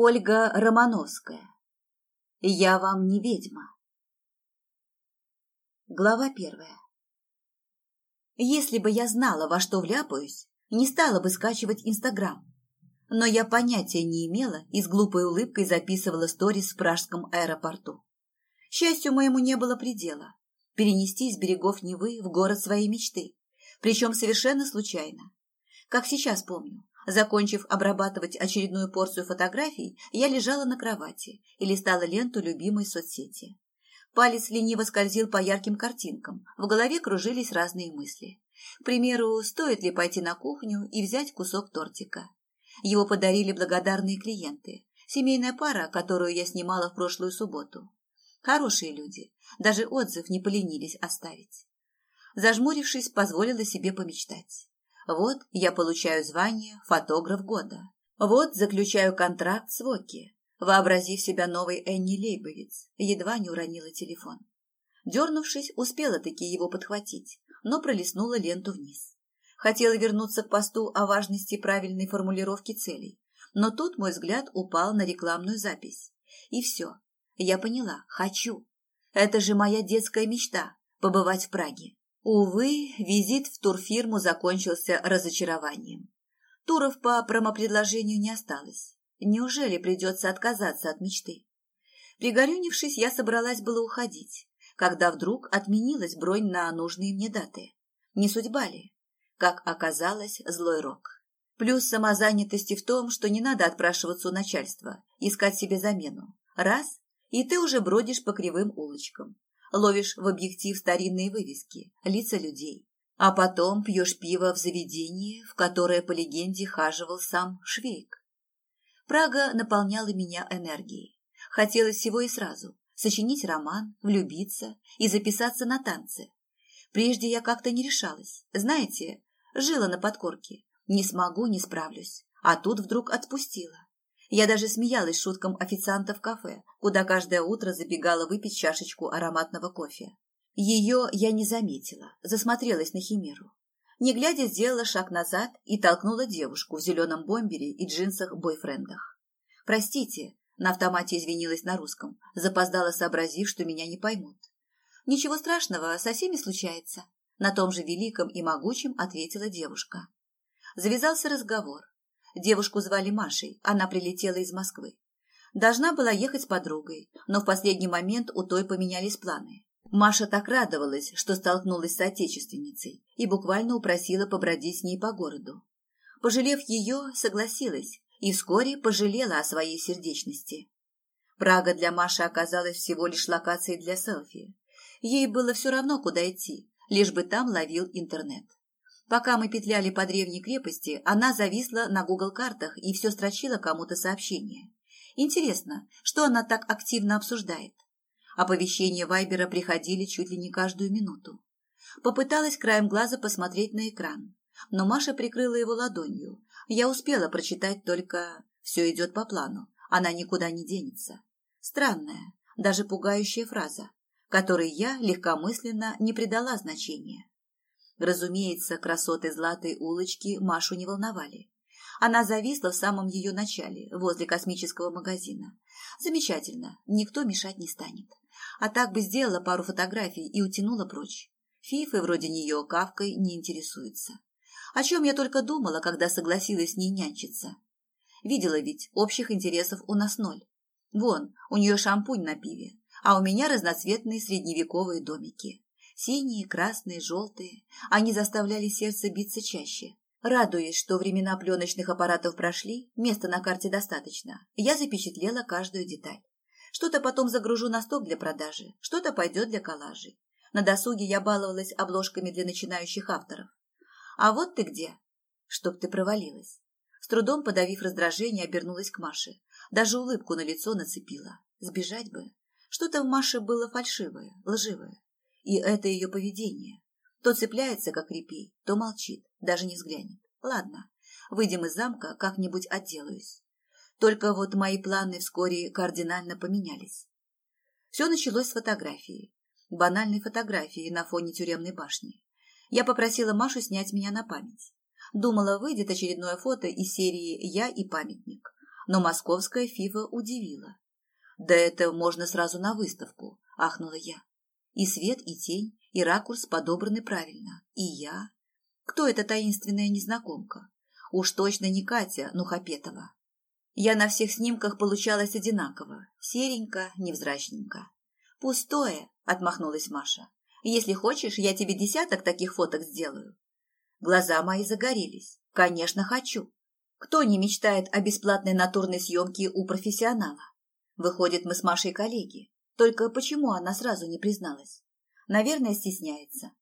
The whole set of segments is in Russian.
Ольга Романовская. Я вам не ведьма. Глава первая. Если бы я знала, во что вляпаюсь, не стала бы скачивать Инстаграм. Но я понятия не имела и с глупой улыбкой записывала сторис в пражском аэропорту. Счастью моему не было предела. Перенести с берегов Невы в город своей мечты. Причем совершенно случайно. Как сейчас помню, Закончив обрабатывать очередную порцию фотографий, я лежала на кровати и листала ленту любимой соцсети. Палец лениво скользил по ярким картинкам, в голове кружились разные мысли. К примеру, стоит ли пойти на кухню и взять кусок тортика. Его подарили благодарные клиенты, семейная пара, которую я снимала в прошлую субботу. Хорошие люди, даже отзыв не поленились оставить. Зажмурившись, позволила себе помечтать. Вот я получаю звание фотограф года. Вот заключаю контракт с Воки, вообразив себя новой Энни Лейбовиц, едва не уронила телефон. Дернувшись, успела-таки его подхватить, но пролистнула ленту вниз. Хотела вернуться к посту о важности правильной формулировки целей, но тут мой взгляд упал на рекламную запись. И все. Я поняла. Хочу. Это же моя детская мечта – побывать в Праге. Увы, визит в турфирму закончился разочарованием. Туров по промопредложению не осталось. Неужели придется отказаться от мечты? Пригорюнившись, я собралась было уходить, когда вдруг отменилась бронь на нужные мне даты. Не судьба ли? Как оказалось, злой рок. Плюс самозанятости в том, что не надо отпрашиваться у начальства, искать себе замену. Раз, и ты уже бродишь по кривым улочкам ловишь в объектив старинные вывески, лица людей, а потом пьешь пиво в заведении, в которое, по легенде, хаживал сам Швейк. Прага наполняла меня энергией. Хотелось всего и сразу – сочинить роман, влюбиться и записаться на танцы. Прежде я как-то не решалась. Знаете, жила на подкорке. Не смогу, не справлюсь. А тут вдруг отпустила. Я даже смеялась шуткам официанта в кафе, куда каждое утро забегала выпить чашечку ароматного кофе. Ее я не заметила, засмотрелась на химеру. Не глядя, сделала шаг назад и толкнула девушку в зеленом бомбере и джинсах-бойфрендах. «Простите», — на автомате извинилась на русском, запоздала, сообразив, что меня не поймут. «Ничего страшного, со всеми случается», — на том же великом и могучем ответила девушка. Завязался разговор, Девушку звали Машей, она прилетела из Москвы. Должна была ехать с подругой, но в последний момент у той поменялись планы. Маша так радовалась, что столкнулась с отечественницей и буквально упросила побродить с ней по городу. Пожалев ее, согласилась и вскоре пожалела о своей сердечности. Прага для Маши оказалась всего лишь локацией для селфи. Ей было все равно, куда идти, лишь бы там ловил интернет. Пока мы петляли по древней крепости, она зависла на Google-картах и все строчила кому-то сообщение. Интересно, что она так активно обсуждает? Оповещения Вайбера приходили чуть ли не каждую минуту. Попыталась краем глаза посмотреть на экран, но Маша прикрыла его ладонью. Я успела прочитать только «все идет по плану, она никуда не денется». Странная, даже пугающая фраза, которой я легкомысленно не придала значения. Разумеется, красоты златой улочки Машу не волновали. Она зависла в самом ее начале, возле космического магазина. Замечательно, никто мешать не станет. А так бы сделала пару фотографий и утянула прочь. Фифы вроде нее кавкой не интересуется. О чем я только думала, когда согласилась с ней нянчиться. Видела ведь, общих интересов у нас ноль. Вон, у нее шампунь на пиве, а у меня разноцветные средневековые домики. Синие, красные, желтые. Они заставляли сердце биться чаще. Радуясь, что времена пленочных аппаратов прошли, места на карте достаточно, я запечатлела каждую деталь. Что-то потом загружу на сток для продажи, что-то пойдет для коллажей. На досуге я баловалась обложками для начинающих авторов. А вот ты где? Чтоб ты провалилась. С трудом подавив раздражение, обернулась к Маше. Даже улыбку на лицо нацепила. Сбежать бы. Что-то в Маше было фальшивое, лживое. И это ее поведение. То цепляется, как репей, то молчит, даже не взглянет. Ладно, выйдем из замка, как-нибудь отделаюсь. Только вот мои планы вскоре кардинально поменялись. Все началось с фотографии. Банальной фотографии на фоне тюремной башни. Я попросила Машу снять меня на память. Думала, выйдет очередное фото из серии «Я и памятник». но московская фива удивила. «Да это можно сразу на выставку», – ахнула я. «И свет, и тень, и ракурс подобраны правильно. И я. Кто эта таинственная незнакомка? Уж точно не Катя Нухапетова. Я на всех снимках получалась одинаково. Серенько, невзрачненько. «Пустое», – отмахнулась Маша. «Если хочешь, я тебе десяток таких фоток сделаю». Глаза мои загорелись. «Конечно, хочу. Кто не мечтает о бесплатной натурной съемке у профессионала? Выходит, мы с Машей коллеги. Только почему она сразу не призналась? Наверное, стесняется.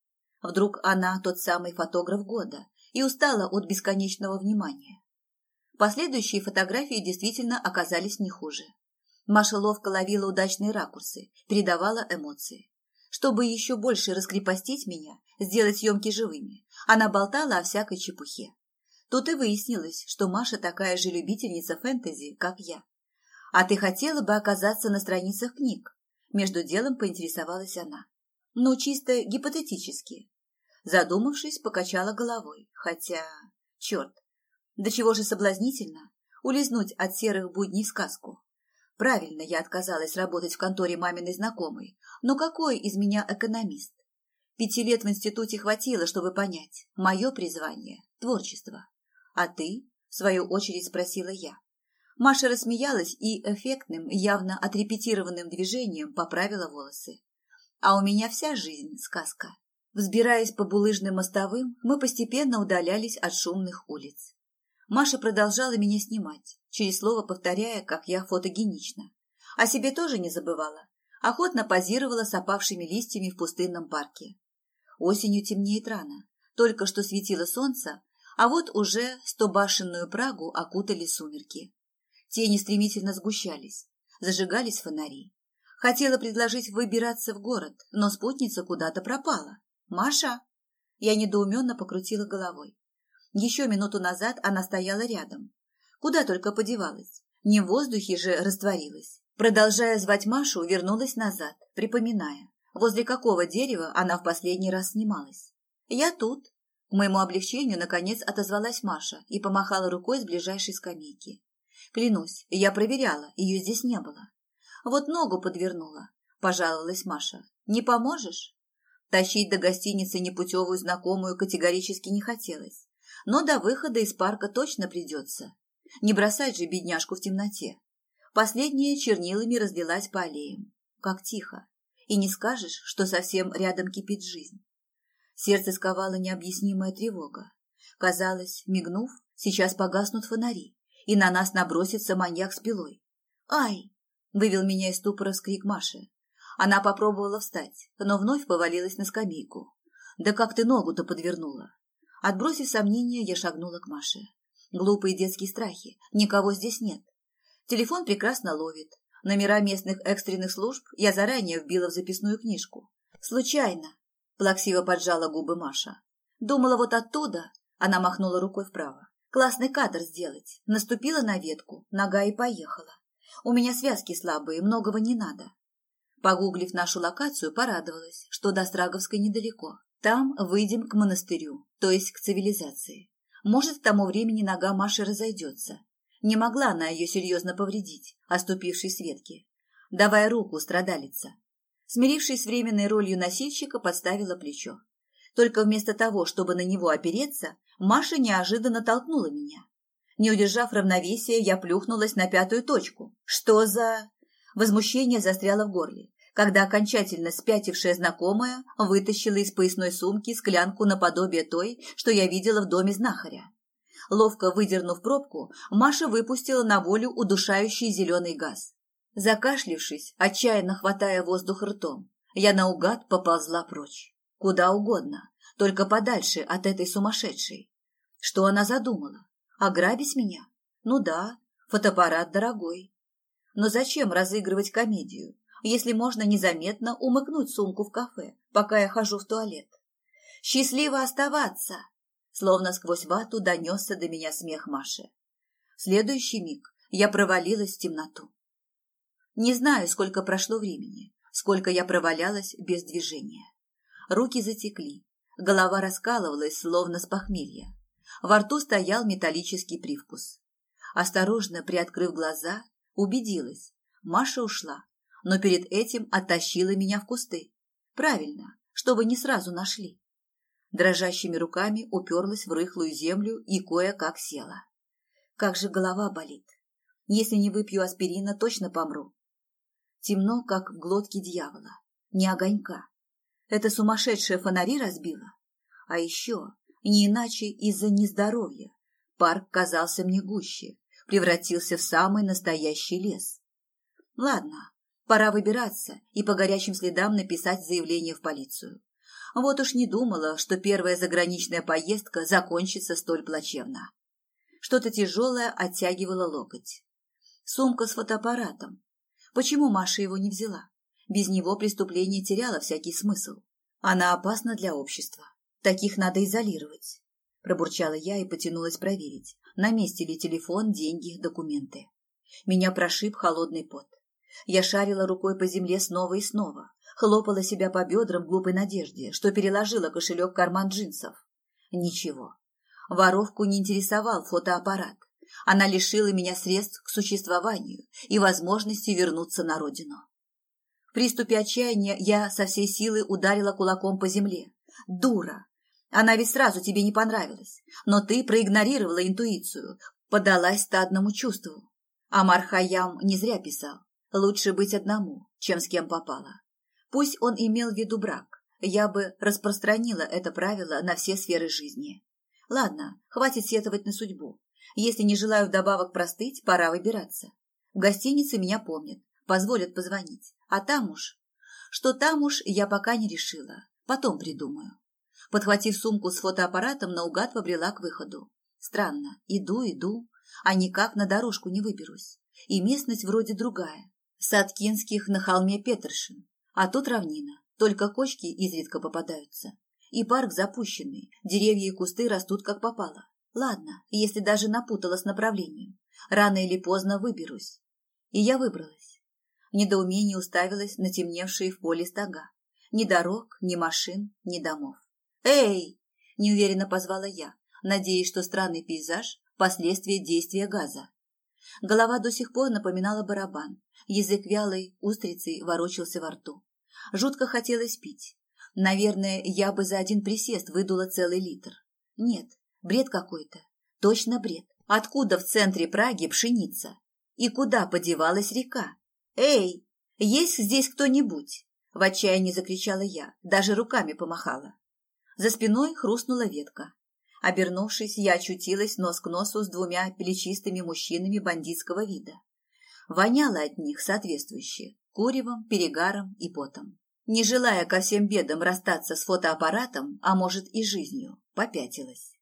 Вдруг она тот самый фотограф года и устала от бесконечного внимания. Последующие фотографии действительно оказались не хуже. Маша ловко ловила удачные ракурсы, передавала эмоции. Чтобы еще больше раскрепостить меня, сделать съемки живыми, она болтала о всякой чепухе. Тут и выяснилось, что Маша такая же любительница фэнтези, как я. «А ты хотела бы оказаться на страницах книг?» Между делом поинтересовалась она. «Ну, чисто гипотетически». Задумавшись, покачала головой, хотя... Черт, до чего же соблазнительно улизнуть от серых будней в сказку. Правильно я отказалась работать в конторе маминой знакомой, но какой из меня экономист? Пяти лет в институте хватило, чтобы понять, мое призвание – творчество. «А ты?» – в свою очередь спросила я. Маша рассмеялась и эффектным, явно отрепетированным движением поправила волосы. «А у меня вся жизнь – сказка». Взбираясь по булыжным мостовым, мы постепенно удалялись от шумных улиц. Маша продолжала меня снимать, через слово повторяя, как я фотогенична. О себе тоже не забывала. Охотно позировала с опавшими листьями в пустынном парке. Осенью темнеет рано. Только что светило солнце, а вот уже стобашенную Прагу окутали сумерки. Тени стремительно сгущались, зажигались фонари. Хотела предложить выбираться в город, но спутница куда-то пропала. «Маша!» Я недоуменно покрутила головой. Еще минуту назад она стояла рядом. Куда только подевалась. Не в воздухе же растворилась. Продолжая звать Машу, вернулась назад, припоминая, возле какого дерева она в последний раз снималась. «Я тут», к моему облегчению, наконец, отозвалась Маша и помахала рукой с ближайшей скамейки. Клянусь, я проверяла, ее здесь не было. Вот ногу подвернула, пожаловалась Маша. Не поможешь? Тащить до гостиницы непутевую знакомую категорически не хотелось. Но до выхода из парка точно придется. Не бросать же бедняжку в темноте. Последняя чернилами разлилась по аллеям. Как тихо. И не скажешь, что совсем рядом кипит жизнь. Сердце сковало необъяснимая тревога. Казалось, мигнув, сейчас погаснут фонари, и на нас набросится маньяк с пилой. «Ай!» – вывел меня из ступора вскрик Маши. Она попробовала встать, но вновь повалилась на скамейку. «Да как ты ногу-то подвернула?» Отбросив сомнения, я шагнула к Маше. Глупые детские страхи. Никого здесь нет. Телефон прекрасно ловит. Номера местных экстренных служб я заранее вбила в записную книжку. Случайно. Плаксиво поджала губы Маша. Думала вот оттуда, она махнула рукой вправо. Классный кадр сделать. Наступила на ветку, нога и поехала. У меня связки слабые, многого не надо. Погуглив нашу локацию, порадовалась, что до Страговской недалеко. Там выйдем к монастырю, то есть к цивилизации. Может, к тому времени нога Маши разойдется. Не могла она ее серьезно повредить, оступившись с ветки. Давай руку, страдалица. Смирившись с временной ролью носильщика, подставила плечо. Только вместо того, чтобы на него опереться, Маша неожиданно толкнула меня. Не удержав равновесия, я плюхнулась на пятую точку. Что за... Возмущение застряло в горле, когда окончательно спятившая знакомая вытащила из поясной сумки склянку наподобие той, что я видела в доме знахаря. Ловко выдернув пробку, Маша выпустила на волю удушающий зеленый газ. Закашлившись, отчаянно хватая воздух ртом, я наугад поползла прочь. Куда угодно, только подальше от этой сумасшедшей. Что она задумала? Ограбить меня? Ну да, фотоаппарат дорогой. Но зачем разыгрывать комедию, если можно незаметно умыкнуть сумку в кафе, пока я хожу в туалет? Счастливо оставаться! Словно сквозь вату донесся до меня смех Маши. В следующий миг я провалилась в темноту. Не знаю, сколько прошло времени, сколько я провалялась без движения. Руки затекли, голова раскалывалась, словно с похмелья. Во рту стоял металлический привкус. Осторожно приоткрыв глаза, убедилась. Маша ушла, но перед этим оттащила меня в кусты. Правильно, чтобы не сразу нашли. Дрожащими руками уперлась в рыхлую землю и кое-как села. Как же голова болит. Если не выпью аспирина, точно помру. Темно, как в глотке дьявола. Ни огонька. Это сумасшедшая фонари разбила. А еще, не иначе из-за нездоровья, парк казался мне гуще, превратился в самый настоящий лес. Ладно, пора выбираться и по горячим следам написать заявление в полицию. Вот уж не думала, что первая заграничная поездка закончится столь плачевно. Что-то тяжелое оттягивало локоть. Сумка с фотоаппаратом. Почему Маша его не взяла? Без него преступление теряло всякий смысл. Она опасна для общества. Таких надо изолировать. Пробурчала я и потянулась проверить, на месте ли телефон, деньги, документы. Меня прошиб холодный пот. Я шарила рукой по земле снова и снова, хлопала себя по бедрам в глупой надежде, что переложила кошелек в карман джинсов. Ничего. Воровку не интересовал фотоаппарат. Она лишила меня средств к существованию и возможности вернуться на родину. Приступе отчаяния я со всей силы ударила кулаком по земле. «Дура! Она ведь сразу тебе не понравилась, но ты проигнорировала интуицию, подалась стадному чувству. Амар Хайям не зря писал. Лучше быть одному, чем с кем попало. Пусть он имел в виду брак, я бы распространила это правило на все сферы жизни. Ладно, хватит сетовать на судьбу. Если не желаю вдобавок простыть, пора выбираться. В гостинице меня помнят, позволят позвонить. А там уж... Что там уж, я пока не решила. Потом придумаю. Подхватив сумку с фотоаппаратом, наугад побрела к выходу. Странно, иду, иду, а никак на дорожку не выберусь. И местность вроде другая. Садкинских на холме Петершин. А тут равнина, только кочки изредка попадаются. И парк запущенный, деревья и кусты растут как попало. Ладно, если даже напутала с направлением. Рано или поздно выберусь. И я выбралась. Недоумении уставилась на темневшие в поле стога. Ни дорог, ни машин, ни домов. «Эй!» – неуверенно позвала я, надеясь, что странный пейзаж – последствия действия газа. Голова до сих пор напоминала барабан, язык вялой устрицей ворочался во рту. Жутко хотелось пить. Наверное, я бы за один присест выдула целый литр. Нет, бред какой-то. Точно бред. Откуда в центре Праги пшеница? И куда подевалась река? «Эй, есть здесь кто-нибудь?» В отчаянии закричала я, даже руками помахала. За спиной хрустнула ветка. Обернувшись, я очутилась нос к носу с двумя плечистыми мужчинами бандитского вида. Воняло от них соответствующе – куревом, перегаром и потом. Не желая ко всем бедам расстаться с фотоаппаратом, а может и жизнью, попятилась.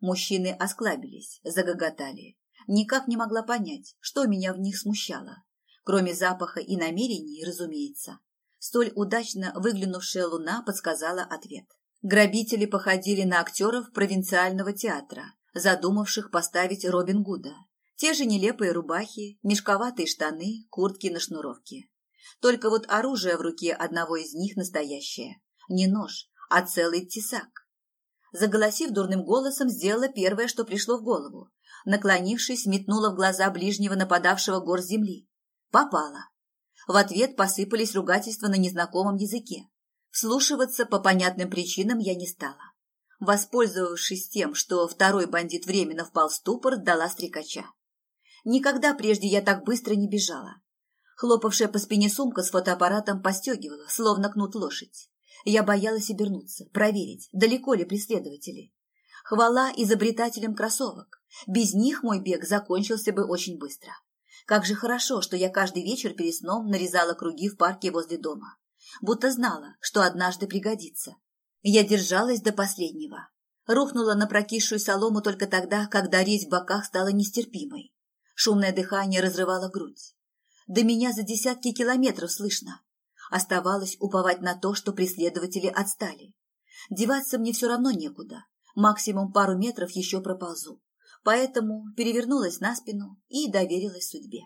Мужчины осклабились, загоготали. Никак не могла понять, что меня в них смущало. Кроме запаха и намерений, разумеется. Столь удачно выглянувшая луна подсказала ответ. Грабители походили на актеров провинциального театра, задумавших поставить Робин Гуда. Те же нелепые рубахи, мешковатые штаны, куртки на шнуровке. Только вот оружие в руке одного из них настоящее. Не нож, а целый тесак. Заголосив дурным голосом, сделала первое, что пришло в голову. Наклонившись, метнула в глаза ближнего нападавшего гор земли. Попала. В ответ посыпались ругательства на незнакомом языке. Вслушиваться по понятным причинам я не стала. Воспользовавшись тем, что второй бандит временно впал в ступор, дала стрекача. Никогда прежде я так быстро не бежала. Хлопавшая по спине сумка с фотоаппаратом постегивала, словно кнут лошадь. Я боялась обернуться, проверить, далеко ли преследователи. Хвала изобретателям кроссовок. Без них мой бег закончился бы очень быстро. Как же хорошо, что я каждый вечер перед сном нарезала круги в парке возле дома будто знала, что однажды пригодится. Я держалась до последнего. Рухнула на прокисшую солому только тогда, когда резь в боках стала нестерпимой. Шумное дыхание разрывало грудь. До меня за десятки километров слышно. Оставалось уповать на то, что преследователи отстали. Деваться мне все равно некуда. Максимум пару метров еще проползу. Поэтому перевернулась на спину и доверилась судьбе.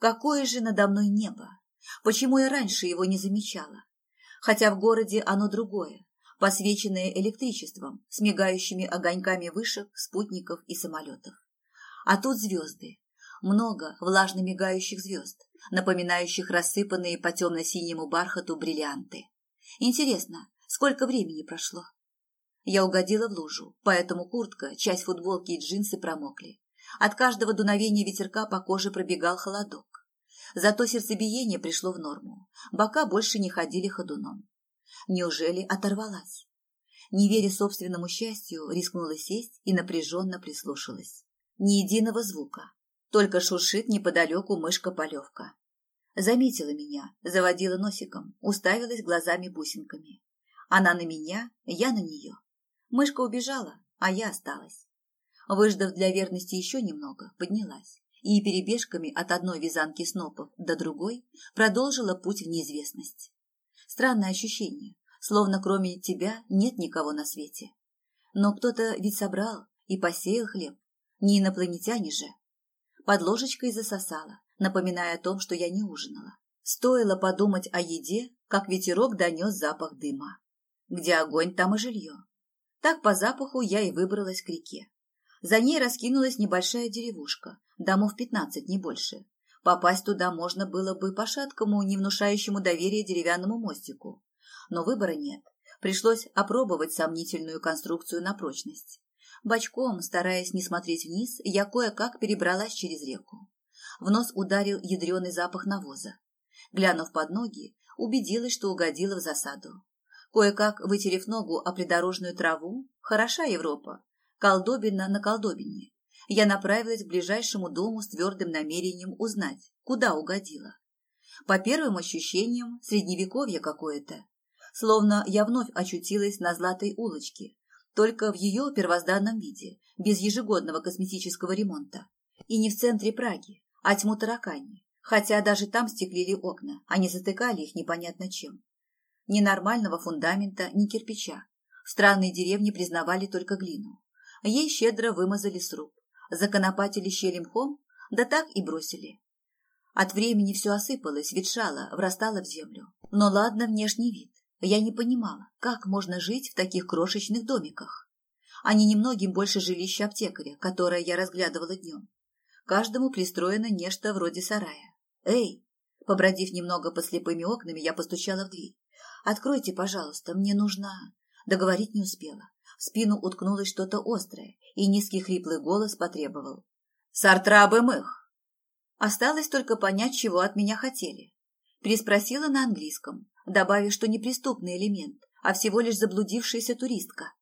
Какое же надо мной небо! Почему я раньше его не замечала? Хотя в городе оно другое, посвеченное электричеством, с мигающими огоньками вышек, спутников и самолетов. А тут звезды. Много влажно мигающих звезд, напоминающих рассыпанные по темно-синему бархату бриллианты. Интересно, сколько времени прошло? Я угодила в лужу, поэтому куртка, часть футболки и джинсы промокли. От каждого дуновения ветерка по коже пробегал холодок. Зато сердцебиение пришло в норму. Бока больше не ходили ходуном. Неужели оторвалась? Не веря собственному счастью, рискнула сесть и напряженно прислушалась. Ни единого звука, только шуршит неподалеку мышка-полевка. Заметила меня, заводила носиком, уставилась глазами-бусинками. Она на меня, я на нее. Мышка убежала, а я осталась. Выждав для верности еще немного, поднялась и перебежками от одной вязанки снопов до другой продолжила путь в неизвестность. Странное ощущение, словно кроме тебя нет никого на свете. Но кто-то ведь собрал и посеял хлеб, не инопланетяне же. Под ложечкой засосала, напоминая о том, что я не ужинала. Стоило подумать о еде, как ветерок донес запах дыма. Где огонь, там и жилье. Так по запаху я и выбралась к реке. За ней раскинулась небольшая деревушка, домов пятнадцать, не больше. Попасть туда можно было бы по шаткому, не внушающему доверия деревянному мостику. Но выбора нет. Пришлось опробовать сомнительную конструкцию на прочность. Бочком, стараясь не смотреть вниз, я кое-как перебралась через реку. В нос ударил ядреный запах навоза. Глянув под ноги, убедилась, что угодила в засаду. Кое-как, вытерев ногу о придорожную траву, хороша Европа, колдобина на колдобине, я направилась к ближайшему дому с твердым намерением узнать, куда угодила. По первым ощущениям, средневековье какое-то. Словно я вновь очутилась на Златой улочке, только в ее первозданном виде, без ежегодного косметического ремонта. И не в центре Праги, а тьму таракани, хотя даже там стеклили окна, а не затыкали их непонятно чем. Ни нормального фундамента, ни кирпича. В странной деревне признавали только глину. Ей щедро вымазали сруб, законопатили щели мхом, да так и бросили. От времени все осыпалось, ветшало, врастало в землю. Но ладно внешний вид. Я не понимала, как можно жить в таких крошечных домиках. Они немногим больше жилища аптекаря, которое я разглядывала днем. Каждому пристроено нечто вроде сарая. «Эй!» Побродив немного по слепыми окнами, я постучала в дверь. «Откройте, пожалуйста, мне нужно...» Договорить не успела. В спину уткнулось что-то острое, и низкий хриплый голос потребовал. «Сартрабы мых!» Осталось только понять, чего от меня хотели. Переспросила на английском, добавив, что не преступный элемент, а всего лишь заблудившаяся туристка.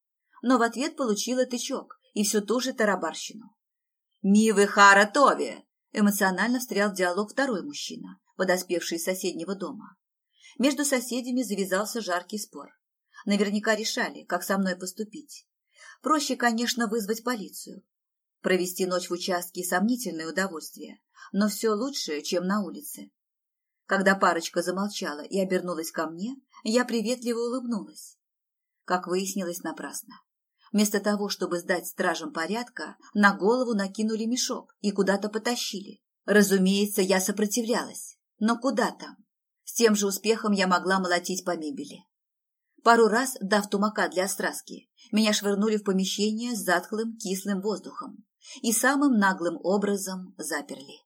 Но в ответ получила тычок и всю ту же тарабарщину. «Мивы Хара Тови!» Эмоционально встрял в диалог второй мужчина, подоспевший из соседнего дома. Между соседями завязался жаркий спор. Наверняка решали, как со мной поступить. Проще, конечно, вызвать полицию. Провести ночь в участке – сомнительное удовольствие, но все лучше, чем на улице. Когда парочка замолчала и обернулась ко мне, я приветливо улыбнулась. Как выяснилось, напрасно. Вместо того, чтобы сдать стражам порядка, на голову накинули мешок и куда-то потащили. Разумеется, я сопротивлялась. Но куда там? С тем же успехом я могла молотить по мебели. Пару раз, дав тумака для страски, меня швырнули в помещение с затхлым кислым воздухом и самым наглым образом заперли.